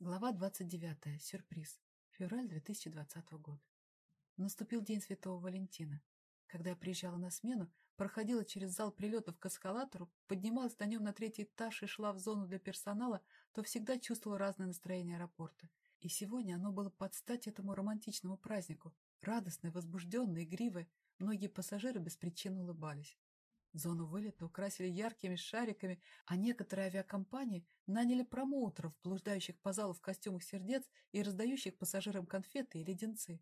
Глава 29. Сюрприз. Февраль 2020 года. Наступил день Святого Валентина. Когда я приезжала на смену, проходила через зал прилетов к эскалатору, поднималась на нем на третий этаж и шла в зону для персонала, то всегда чувствовала разное настроение аэропорта. И сегодня оно было под стать этому романтичному празднику. Радостное, возбужденное, игривое. Многие пассажиры без причины улыбались. Зону вылета украсили яркими шариками, а некоторые авиакомпании наняли промоутеров, блуждающих по залу в костюмах сердец и раздающих пассажирам конфеты и леденцы.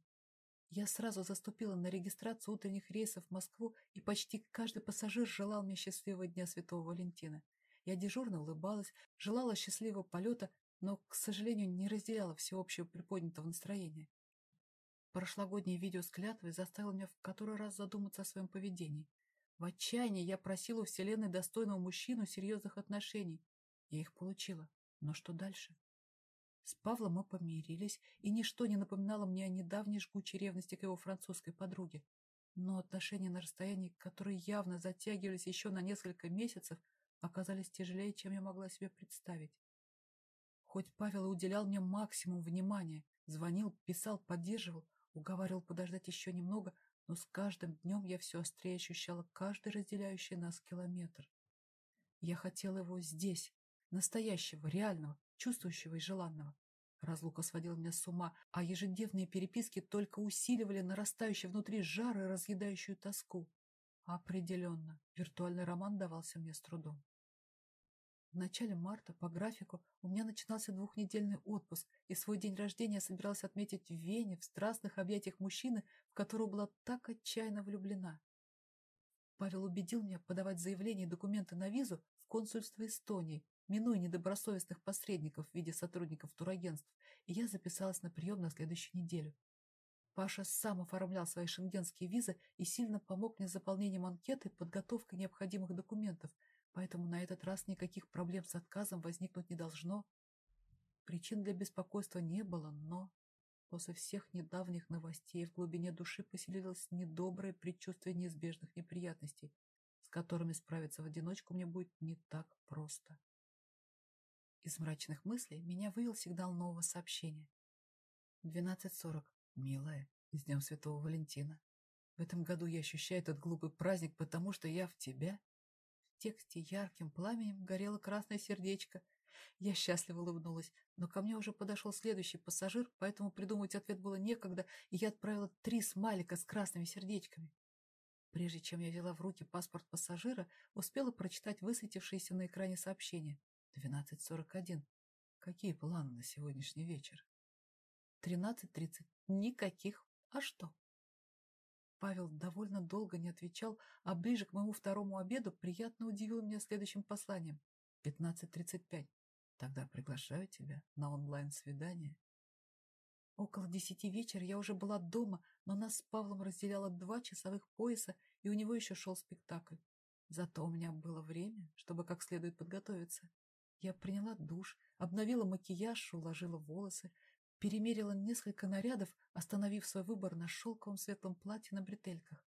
Я сразу заступила на регистрацию утренних рейсов в Москву, и почти каждый пассажир желал мне счастливого дня Святого Валентина. Я дежурно улыбалась, желала счастливого полета, но, к сожалению, не разделяла всеобщего приподнятого настроения. Прошлогоднее видео с клятвой заставило меня в который раз задуматься о своем поведении. В отчаянии я просила у Вселенной достойного мужчину серьезных отношений. Я их получила. Но что дальше? С Павлом мы помирились, и ничто не напоминало мне о недавней жгучей ревности к его французской подруге. Но отношения на расстоянии, которые явно затягивались еще на несколько месяцев, оказались тяжелее, чем я могла себе представить. Хоть Павел и уделял мне максимум внимания, звонил, писал, поддерживал, уговаривал подождать еще немного, но с каждым днем я все острее ощущала каждый разделяющий нас километр. Я хотела его здесь, настоящего, реального, чувствующего и желанного. Разлука сводила меня с ума, а ежедневные переписки только усиливали нарастающий внутри жар и разъедающую тоску. Определенно, виртуальный роман давался мне с трудом. В начале марта по графику у меня начинался двухнедельный отпуск, и свой день рождения я собиралась отметить в Вене, в страстных объятиях мужчины, в которого была так отчаянно влюблена. Павел убедил меня подавать заявление и документы на визу в консульство Эстонии, минуя недобросовестных посредников в виде сотрудников турагентств, и я записалась на прием на следующую неделю. Паша сам оформлял свои шенгенские визы и сильно помог мне с заполнением анкеты и подготовкой необходимых документов – поэтому на этот раз никаких проблем с отказом возникнуть не должно. Причин для беспокойства не было, но после всех недавних новостей в глубине души поселилось недоброе предчувствие неизбежных неприятностей, с которыми справиться в одиночку мне будет не так просто. Из мрачных мыслей меня вывел сигнал нового сообщения. 12.40. Милая, с Днем Святого Валентина. В этом году я ощущаю этот глупый праздник, потому что я в тебя в тексте ярким пламенем горело красное сердечко. Я счастливо улыбнулась, но ко мне уже подошел следующий пассажир, поэтому придумать ответ было некогда, и я отправила три смайлика с красными сердечками. Прежде чем я взяла в руки паспорт пассажира, успела прочитать высветившееся на экране сообщение. 12.41. Какие планы на сегодняшний вечер? 13.30. Никаких. А что? Павел довольно долго не отвечал, а ближе к моему второму обеду приятно удивил меня следующим посланием. 15.35. Тогда приглашаю тебя на онлайн-свидание. Около десяти вечера я уже была дома, но нас с Павлом разделяло два часовых пояса, и у него еще шел спектакль. Зато у меня было время, чтобы как следует подготовиться. Я приняла душ, обновила макияж, уложила волосы, перемерила несколько нарядов, остановив свой выбор на шелковом светлом платье на бретельках.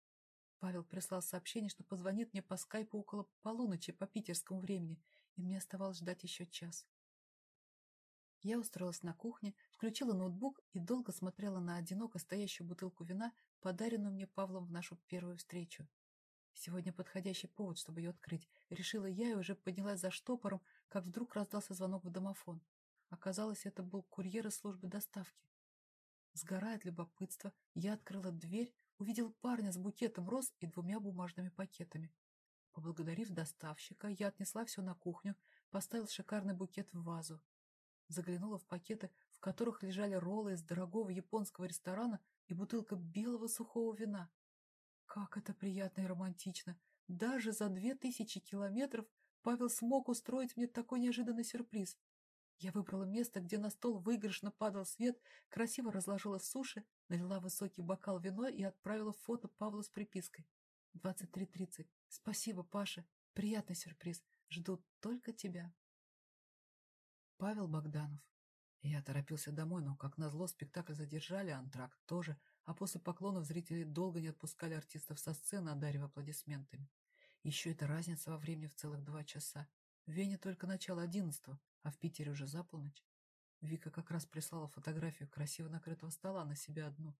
Павел прислал сообщение, что позвонит мне по скайпу около полуночи по питерскому времени, и мне оставалось ждать еще час. Я устроилась на кухне, включила ноутбук и долго смотрела на одиноко стоящую бутылку вина, подаренную мне Павлом в нашу первую встречу. Сегодня подходящий повод, чтобы ее открыть. Решила я и уже поднялась за штопором, как вдруг раздался звонок в домофон. Оказалось, это был курьер из службы доставки. Сгорая от любопытства, я открыла дверь, увидел парня с букетом роз и двумя бумажными пакетами. Поблагодарив доставщика, я отнесла все на кухню, поставил шикарный букет в вазу. Заглянула в пакеты, в которых лежали роллы из дорогого японского ресторана и бутылка белого сухого вина. Как это приятно и романтично! Даже за две тысячи километров Павел смог устроить мне такой неожиданный сюрприз. Я выбрала место, где на стол выигрышно падал свет, красиво разложила суши, налила высокий бокал вино и отправила фото Павлу с припиской. 23.30. Спасибо, Паша. Приятный сюрприз. Жду только тебя. Павел Богданов. Я торопился домой, но, как назло, спектакль задержали, антракт тоже, а после поклонов зрители долго не отпускали артистов со сцены, одарив аплодисментами. Еще эта разница во времени в целых два часа. В Вене только начало одиннадцатого, а в Питере уже за полночь. Вика как раз прислала фотографию красиво накрытого стола на себя одну.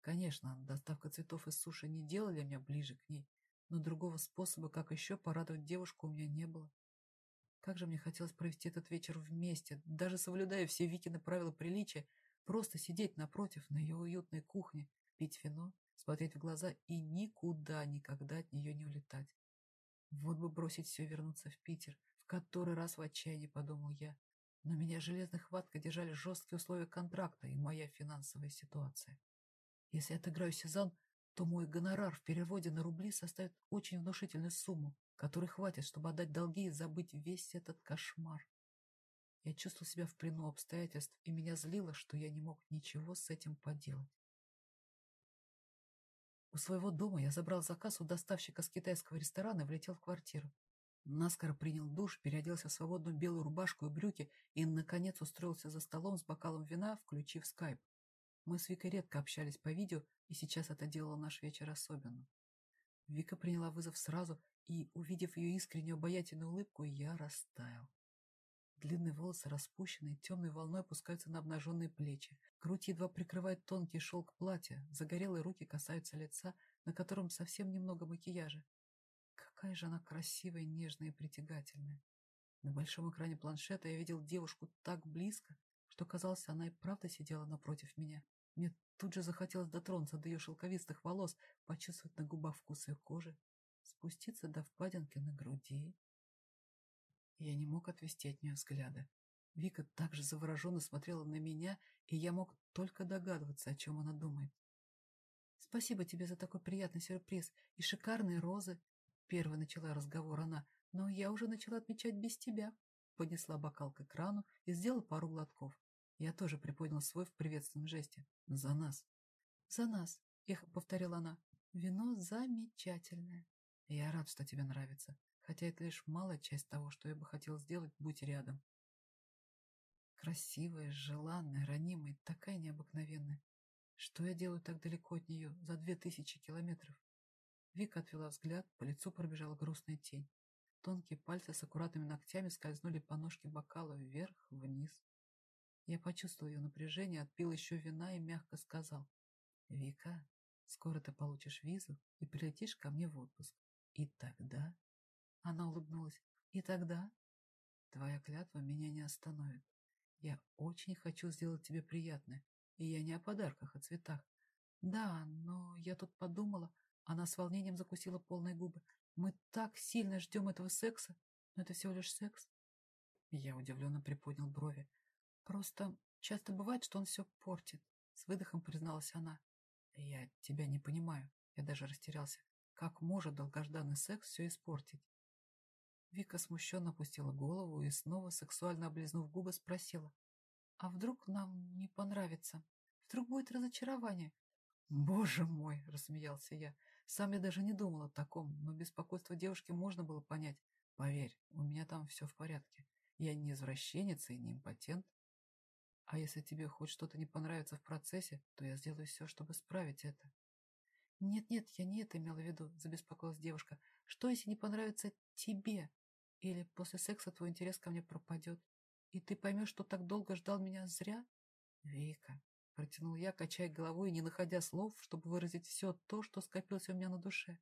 Конечно, доставка цветов из суши не делали меня ближе к ней, но другого способа, как еще порадовать девушку, у меня не было. Как же мне хотелось провести этот вечер вместе, даже соблюдая все Викины правила приличия, просто сидеть напротив на ее уютной кухне, пить вино, смотреть в глаза и никуда никогда от нее не улетать. Вот бы бросить все и вернуться в Питер, который раз в отчаянии подумал я. Но меня железной хваткой держали жесткие условия контракта и моя финансовая ситуация. Если отыграю сезон, то мой гонорар в переводе на рубли составит очень внушительную сумму, которой хватит, чтобы отдать долги и забыть весь этот кошмар. Я чувствовал себя в плену обстоятельств, и меня злило, что я не мог ничего с этим поделать. У своего дома я забрал заказ у доставщика с китайского ресторана и влетел в квартиру. Наскоро принял душ, переоделся в свободную белую рубашку и брюки и, наконец, устроился за столом с бокалом вина, включив скайп. Мы с Викой редко общались по видео, и сейчас это делало наш вечер особенным. Вика приняла вызов сразу, и, увидев ее искреннюю обаятельную улыбку, я растаял. Длинные волосы распущенные, темной волной опускаются на обнаженные плечи. Грудь едва прикрывает тонкий шелк платья, загорелые руки касаются лица, на котором совсем немного макияжа. Какая же она красивая, нежная и притягательная. На большом экране планшета я видел девушку так близко, что, казалось, она и правда сидела напротив меня. Мне тут же захотелось дотронуться до ее шелковистых волос, почувствовать на губах вкус ее кожи, спуститься до впадинки на груди. Я не мог отвести от нее взгляда. Вика также завороженно смотрела на меня, и я мог только догадываться, о чем она думает. «Спасибо тебе за такой приятный сюрприз и шикарные розы!» Первой начала разговор она, но я уже начала отмечать без тебя. Поднесла бокал к экрану и сделала пару глотков. Я тоже приподнял свой в приветственном жесте. «За нас!» «За нас!» — эхо повторила она. «Вино замечательное!» «Я рад, что тебе нравится, хотя это лишь малая часть того, что я бы хотел сделать, будь рядом». Красивая, желанная, ранимая, такая необыкновенная. Что я делаю так далеко от нее, за две тысячи километров? Вика отвела взгляд, по лицу пробежала грустная тень. Тонкие пальцы с аккуратными ногтями скользнули по ножке бокала вверх, вниз. Я почувствовал ее напряжение, отпил еще вина и мягко сказал. «Вика, скоро ты получишь визу и прилетишь ко мне в отпуск. И тогда...» Она улыбнулась. «И тогда...» «Твоя клятва меня не остановит. Я очень хочу сделать тебе приятное, и я не о подарках, о цветах. Да, но я тут подумала...» Она с волнением закусила полные губы. «Мы так сильно ждем этого секса, но это всего лишь секс». Я удивленно приподнял брови. Просто часто бывает, что он все портит. С выдохом призналась она. Я тебя не понимаю. Я даже растерялся. Как может долгожданный секс все испортить? Вика смущенно опустила голову и снова, сексуально облизнув губы, спросила. А вдруг нам не понравится? Вдруг будет разочарование? Боже мой, рассмеялся я. Сам я даже не думал о таком, но беспокойство девушки можно было понять. Поверь, у меня там все в порядке. Я не извращенец и не импотент. А если тебе хоть что-то не понравится в процессе, то я сделаю все, чтобы исправить это. Нет-нет, я не это имела в виду, забеспокоилась девушка. Что, если не понравится тебе? Или после секса твой интерес ко мне пропадет? И ты поймешь, что так долго ждал меня зря? Вика, протянул я, качая головой и не находя слов, чтобы выразить все то, что скопилось у меня на душе.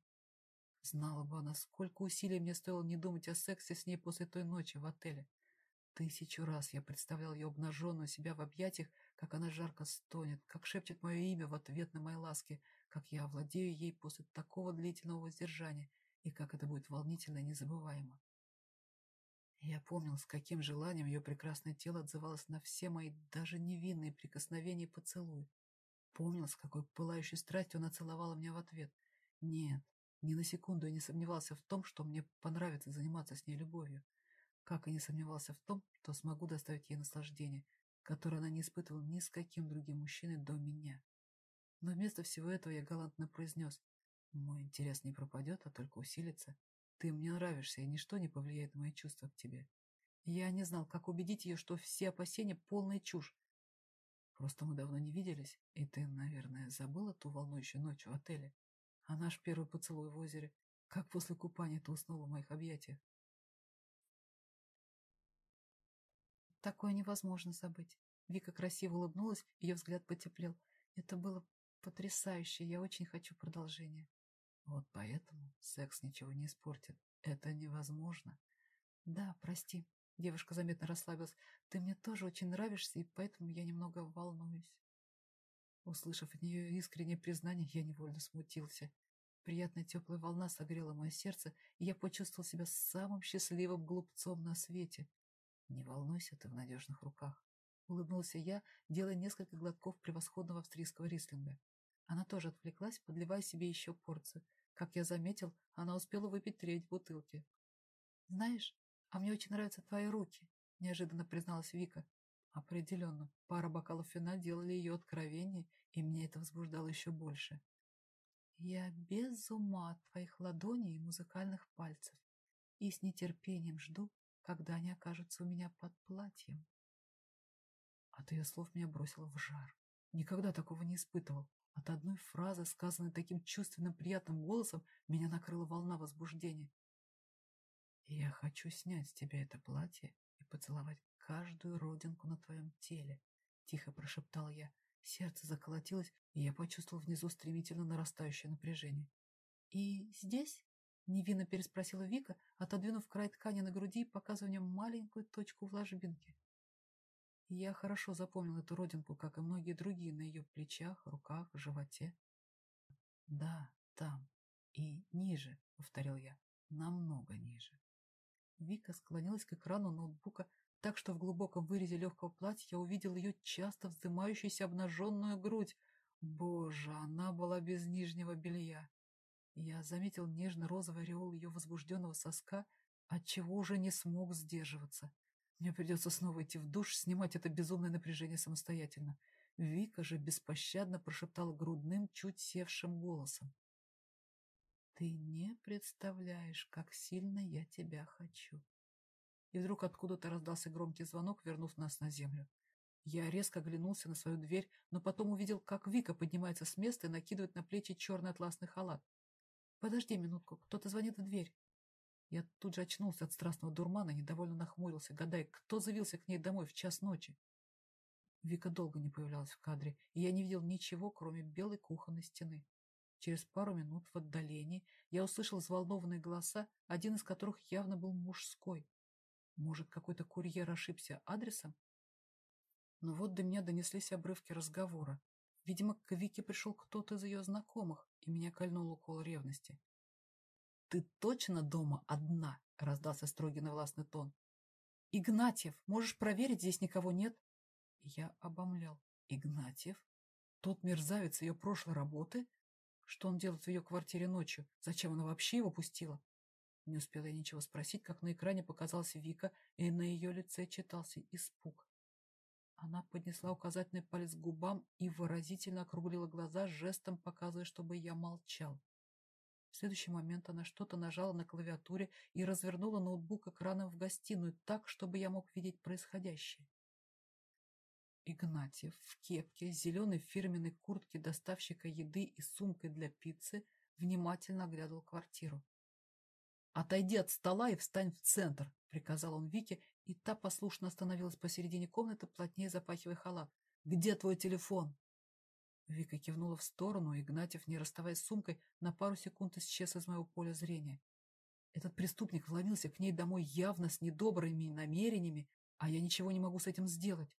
Знала бы она, сколько усилий мне стоило не думать о сексе с ней после той ночи в отеле. Тысячу раз я представлял ее обнаженную себя в объятиях, как она жарко стонет, как шепчет мое имя в ответ на мои ласки, как я овладею ей после такого длительного воздержания, и как это будет волнительно и незабываемо. Я помнил, с каким желанием ее прекрасное тело отзывалось на все мои даже невинные прикосновения и поцелуи. Помнил, с какой пылающей страстью она целовала меня в ответ. Нет, ни на секунду я не сомневался в том, что мне понравится заниматься с ней любовью как и не сомневался в том, что смогу доставить ей наслаждение, которое она не испытывала ни с каким другим мужчиной до меня. Но вместо всего этого я галантно произнес, «Мой интерес не пропадет, а только усилится. Ты мне нравишься, и ничто не повлияет на мои чувства к тебе». Я не знал, как убедить ее, что все опасения — полная чушь. Просто мы давно не виделись, и ты, наверное, забыла ту волнующую ночь в отеле. А наш первый поцелуй в озере, как после купания ты уснула в моих объятиях. Такое невозможно забыть. Вика красиво улыбнулась, ее взгляд потеплел. Это было потрясающе, я очень хочу продолжения. Вот поэтому секс ничего не испортит. Это невозможно. Да, прости. Девушка заметно расслабилась. Ты мне тоже очень нравишься, и поэтому я немного волнуюсь. Услышав от нее искреннее признание, я невольно смутился. Приятная теплая волна согрела мое сердце, и я почувствовал себя самым счастливым глупцом на свете. Не волнуйся, ты в надежных руках. Улыбнулся я, делая несколько глотков превосходного австрийского рислинга. Она тоже отвлеклась, подливая себе еще порцию. Как я заметил, она успела выпить треть бутылки. «Знаешь, а мне очень нравятся твои руки», — неожиданно призналась Вика. Определенно, пара бокалов вина делали ее откровеннее, и мне это возбуждало еще больше. Я без ума от твоих ладоней и музыкальных пальцев и с нетерпением жду, когда они окажутся у меня под платьем. От ее слов меня бросило в жар. Никогда такого не испытывал. От одной фразы, сказанной таким чувственным приятным голосом, меня накрыла волна возбуждения. «Я хочу снять с тебя это платье и поцеловать каждую родинку на твоем теле», — тихо прошептал я. Сердце заколотилось, и я почувствовал внизу стремительно нарастающее напряжение. «И здесь?» — невинно переспросила Вика, отодвинув край ткани на груди и показывая маленькую точку в ложбинке. Я хорошо запомнил эту родинку, как и многие другие на ее плечах, руках, животе. «Да, там. И ниже», — повторил я, — «намного ниже». Вика склонилась к экрану ноутбука, так что в глубоком вырезе легкого платья я увидел ее часто вздымающуюся обнаженную грудь. Боже, она была без нижнего белья. Я заметил нежно-розовый ореол ее возбужденного соска, отчего уже не смог сдерживаться. Мне придется снова идти в душ, снимать это безумное напряжение самостоятельно. Вика же беспощадно прошептала грудным, чуть севшим голосом. «Ты не представляешь, как сильно я тебя хочу». И вдруг откуда-то раздался громкий звонок, вернув нас на землю. Я резко оглянулся на свою дверь, но потом увидел, как Вика поднимается с места и накидывает на плечи черный атласный халат. «Подожди минутку, кто-то звонит в дверь». Я тут же очнулся от страстного дурмана, недовольно нахмурился, гадая, кто завился к ней домой в час ночи. Вика долго не появлялась в кадре, и я не видел ничего, кроме белой кухонной стены. Через пару минут в отдалении я услышал взволнованные голоса, один из которых явно был мужской. Может, какой-то курьер ошибся адресом? Но вот до меня донеслись обрывки разговора. Видимо, к Вике пришел кто-то из ее знакомых, и меня кольнул укол ревности. «Ты точно дома одна?» — раздался строгий на властный тон. «Игнатьев, можешь проверить, здесь никого нет?» Я обомлял. «Игнатьев? Тот мерзавец ее прошлой работы? Что он делает в ее квартире ночью? Зачем она вообще его пустила?» Не успела я ничего спросить, как на экране показалась Вика, и на ее лице читался испуг. Она поднесла указательный палец к губам и выразительно округлила глаза, жестом показывая, чтобы я молчал. Следующий момент она что-то нажала на клавиатуре и развернула ноутбук экраном в гостиную так, чтобы я мог видеть происходящее. Игнатьев в кепке, зеленой фирменной куртке доставщика еды и сумкой для пиццы внимательно оглядывал квартиру. «Отойди от стола и встань в центр», — приказал он Вике, и та послушно остановилась посередине комнаты, плотнее запахивая халат. «Где твой телефон?» Вика кивнула в сторону, и Игнатьев, не расставаясь с сумкой, на пару секунд исчез из моего поля зрения. Этот преступник вломился к ней домой явно с недобрыми намерениями, а я ничего не могу с этим сделать.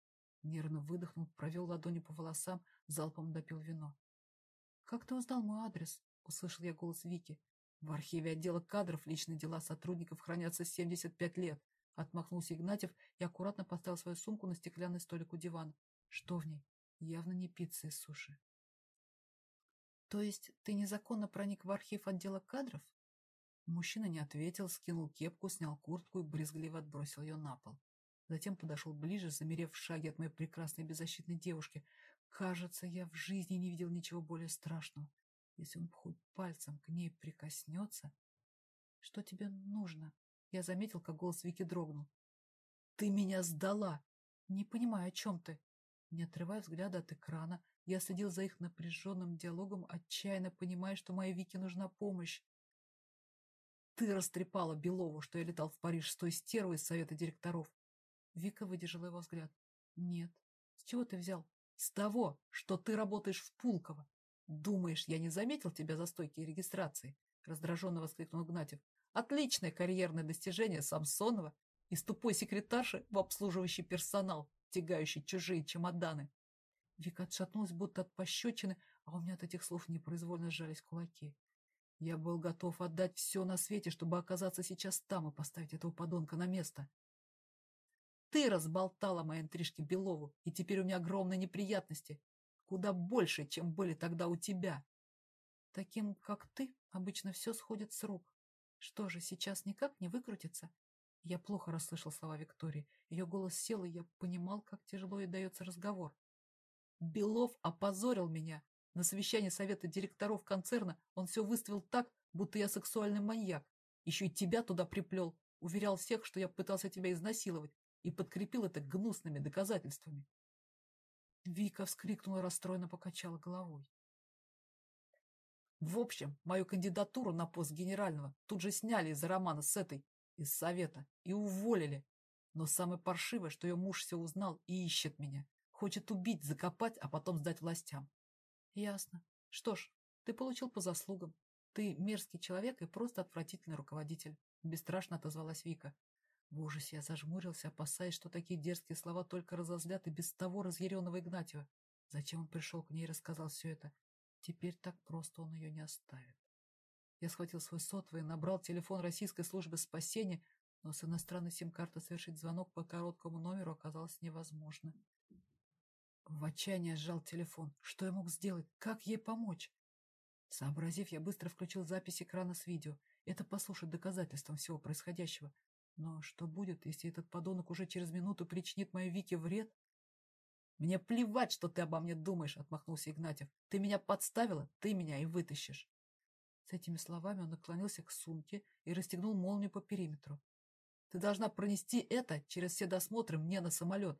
Нервно выдохнул, провел ладонью по волосам, залпом допил вино. — Как ты узнал мой адрес? — услышал я голос Вики. — В архиве отдела кадров личные дела сотрудников хранятся 75 лет. Отмахнулся Игнатьев и аккуратно поставил свою сумку на стеклянный столик у дивана. Что в ней? Явно не пицца из суши. То есть ты незаконно проник в архив отдела кадров? Мужчина не ответил, скинул кепку, снял куртку и брезгливо отбросил ее на пол. Затем подошел ближе, замерев в шаге от моей прекрасной беззащитной девушки. Кажется, я в жизни не видел ничего более страшного. Если он хоть пальцем к ней прикоснется... Что тебе нужно? Я заметил, как голос Вики дрогнул. Ты меня сдала! Не понимаю, о чем ты. Не отрывая взгляда от экрана, я следил за их напряженным диалогом, отчаянно понимая, что моей Вике нужна помощь. «Ты растрепала Белову, что я летал в Париж с той стервой из совета директоров!» Вика выдержала его взгляд. «Нет, С чего ты взял? С того, что ты работаешь в Пулково. Думаешь, я не заметил тебя за стойки регистрации? Раздраженно воскликнул Игнатьев. Отличное карьерное достижение Самсонова из тупой секретарши в обслуживающий персонал, тягающий чужие чемоданы. Вика отшатнулась, будто от пощечины, а у меня от этих слов непроизвольно сжались кулаки. Я был готов отдать все на свете, чтобы оказаться сейчас там и поставить этого подонка на место. Ты разболтала мои интрижки Белову, и теперь у меня огромные неприятности. Куда больше, чем были тогда у тебя. Таким, как ты, обычно все сходит с рук. Что же, сейчас никак не выкрутится? Я плохо расслышал слова Виктории. Ее голос сел, и я понимал, как тяжело ей дается разговор. Белов опозорил меня. На совещании совета директоров концерна он все выставил так, будто я сексуальный маньяк. Еще и тебя туда приплел. Уверял всех, что я пытался тебя изнасиловать, и подкрепил это гнусными доказательствами. Вика вскрикнула, расстроенно покачала головой. В общем, мою кандидатуру на пост генерального тут же сняли из-за романа с этой, из совета, и уволили. Но самое паршивое, что ее муж все узнал и ищет меня. Хочет убить, закопать, а потом сдать властям. Ясно. Что ж, ты получил по заслугам. Ты мерзкий человек и просто отвратительный руководитель. Бесстрашно отозвалась Вика. В ужасе я зажмурился, опасаясь, что такие дерзкие слова только разозлят и без того разъяренного Игнатьева. Зачем он пришел к ней и рассказал все это? Теперь так просто он ее не оставит. Я схватил свой сотовый, набрал телефон российской службы спасения, но с иностранной сим-карты совершить звонок по короткому номеру оказалось невозможно. В отчаянии сжал телефон. Что я мог сделать? Как ей помочь? Сообразив, я быстро включил запись экрана с видео. Это послушать доказательством всего происходящего. Но что будет, если этот подонок уже через минуту причинит моей Вике вред? Мне плевать, что ты обо мне думаешь, отмахнулся Игнатьев. Ты меня подставила, ты меня и вытащишь. С этими словами он наклонился к сумке и расстегнул молнию по периметру. Ты должна пронести это через все досмотры мне на самолет.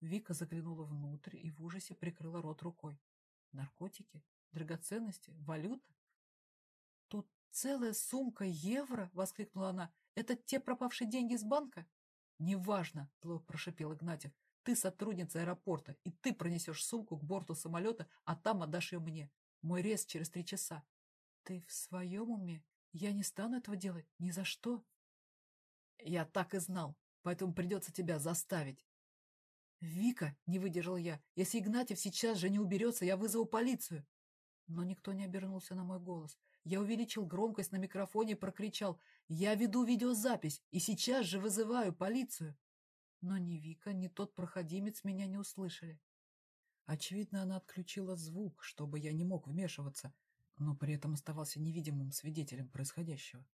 Вика заглянула внутрь и в ужасе прикрыла рот рукой. Наркотики? Драгоценности? Валюта? Тут целая сумка евро? — воскликнула она. Это те пропавшие деньги из банка? Неважно, зло прошипел Игнатьев. Ты сотрудница аэропорта, и ты пронесешь сумку к борту самолета, а там отдашь ее мне. Мой рейс через три часа. Ты в своем уме? Я не стану этого делать. Ни за что. Я так и знал, поэтому придется тебя заставить. Вика, не выдержал я, если Игнатьев сейчас же не уберется, я вызову полицию. Но никто не обернулся на мой голос. Я увеличил громкость на микрофоне и прокричал «Я веду видеозапись и сейчас же вызываю полицию!» Но ни Вика, ни тот проходимец меня не услышали. Очевидно, она отключила звук, чтобы я не мог вмешиваться, но при этом оставался невидимым свидетелем происходящего.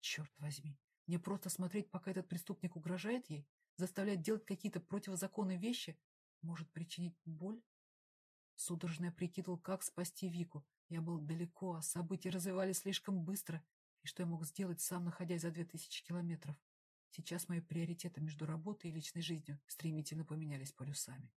Черт возьми, мне просто смотреть, пока этот преступник угрожает ей, заставлять делать какие-то противозаконные вещи, может причинить боль? Судорожно я прикидывал, как спасти Вику. Я был далеко, а события развивались слишком быстро. И что я мог сделать, сам находясь за две тысячи километров? Сейчас мои приоритеты между работой и личной жизнью стремительно поменялись полюсами.